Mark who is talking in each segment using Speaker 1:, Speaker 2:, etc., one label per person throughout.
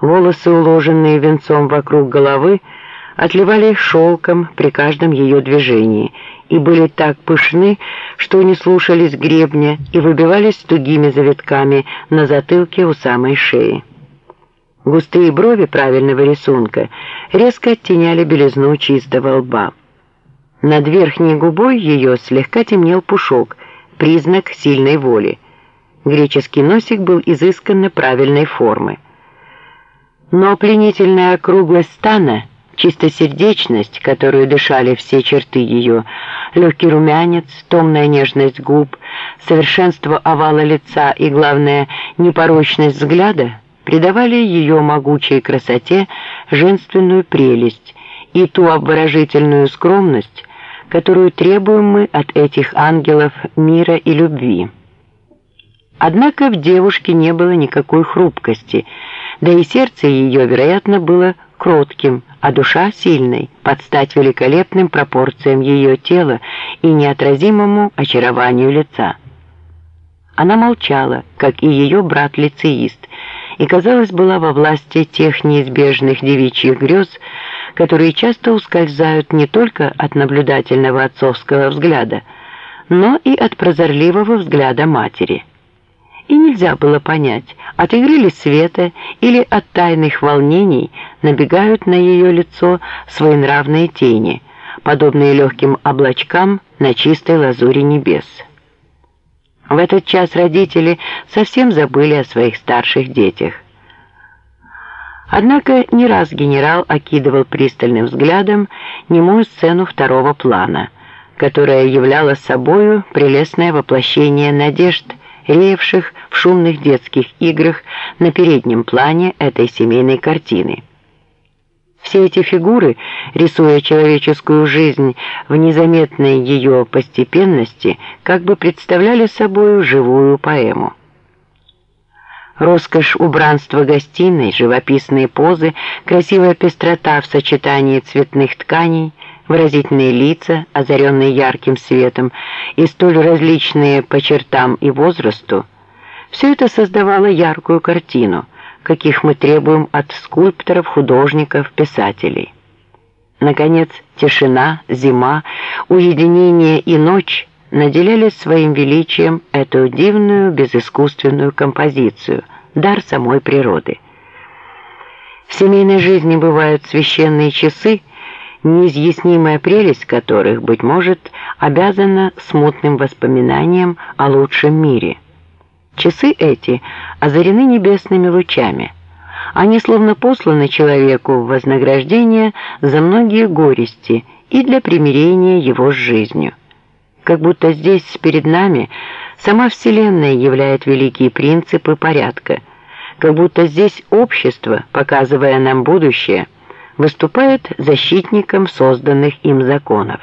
Speaker 1: Волосы, уложенные венцом вокруг головы, отливали шелком при каждом ее движении и были так пышны, что не слушались гребня и выбивались тугими завитками на затылке у самой шеи. Густые брови правильного рисунка резко оттеняли белизну чистого лба. Над верхней губой ее слегка темнел пушок, признак сильной воли. Греческий носик был изысканно правильной формы. Но пленительная округлость стана, чистосердечность, которую дышали все черты ее, легкий румянец, томная нежность губ, совершенство овала лица и, главное, непорочность взгляда придавали ее могучей красоте женственную прелесть и ту обворожительную скромность, которую требуем мы от этих ангелов мира и любви. Однако в девушке не было никакой хрупкости, да и сердце ее, вероятно, было кротким, а душа сильной, под стать великолепным пропорциям ее тела и неотразимому очарованию лица. Она молчала, как и ее брат-лицеист, и, казалось, была во власти тех неизбежных девичьих грез, которые часто ускользают не только от наблюдательного отцовского взгляда, но и от прозорливого взгляда матери и нельзя было понять, от игры ли света или от тайных волнений набегают на ее лицо своенравные тени, подобные легким облачкам на чистой лазуре небес. В этот час родители совсем забыли о своих старших детях. Однако не раз генерал окидывал пристальным взглядом немую сцену второго плана, которая являла собою прелестное воплощение надежд – реевших в шумных детских играх на переднем плане этой семейной картины. Все эти фигуры, рисуя человеческую жизнь в незаметной ее постепенности, как бы представляли собой живую поэму. Роскошь убранства гостиной, живописные позы, красивая пестрота в сочетании цветных тканей – выразительные лица, озаренные ярким светом, и столь различные по чертам и возрасту, все это создавало яркую картину, каких мы требуем от скульпторов, художников, писателей. Наконец, тишина, зима, уединение и ночь наделяли своим величием эту дивную безыскусственную композицию, дар самой природы. В семейной жизни бывают священные часы, неизъяснимая прелесть которых, быть может, обязана смутным воспоминанием о лучшем мире. Часы эти озарены небесными лучами. Они словно посланы человеку в вознаграждение за многие горести и для примирения его с жизнью. Как будто здесь перед нами сама Вселенная являет великие принципы порядка, как будто здесь общество, показывая нам будущее – выступает защитником созданных им законов.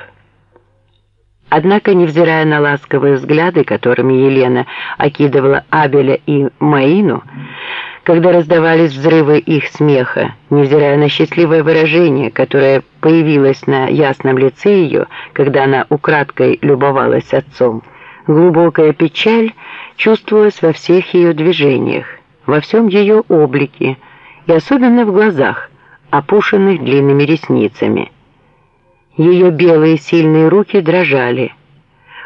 Speaker 1: Однако, невзирая на ласковые взгляды, которыми Елена окидывала Абеля и Маину, когда раздавались взрывы их смеха, невзирая на счастливое выражение, которое появилось на ясном лице ее, когда она украдкой любовалась отцом, глубокая печаль чувствовалась во всех ее движениях, во всем ее облике и особенно в глазах, опушенных длинными ресницами. Ее белые сильные руки дрожали.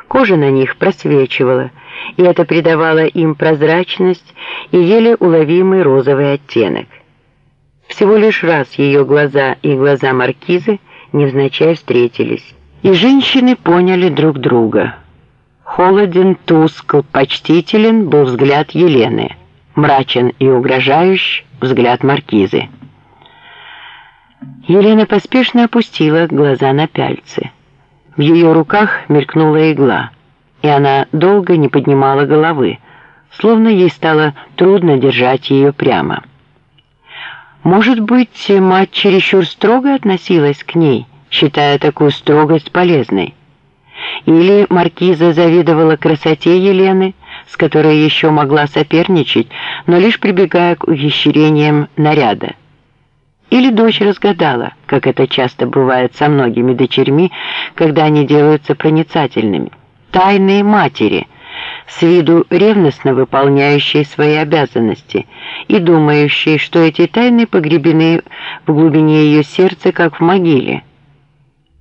Speaker 1: Кожа на них просвечивала, и это придавало им прозрачность и еле уловимый розовый оттенок. Всего лишь раз ее глаза и глаза маркизы невзначай встретились, и женщины поняли друг друга. Холоден, тускл, почтителен был взгляд Елены, мрачен и угрожающий взгляд маркизы. Елена поспешно опустила глаза на пяльцы. В ее руках мелькнула игла, и она долго не поднимала головы, словно ей стало трудно держать ее прямо. Может быть, мать чересчур строго относилась к ней, считая такую строгость полезной? Или маркиза завидовала красоте Елены, с которой еще могла соперничать, но лишь прибегая к ухищрениям наряда? Или дочь разгадала, как это часто бывает со многими дочерьми, когда они делаются проницательными. Тайные матери, с виду ревностно выполняющей свои обязанности и думающей, что эти тайны погребены в глубине ее сердца, как в могиле,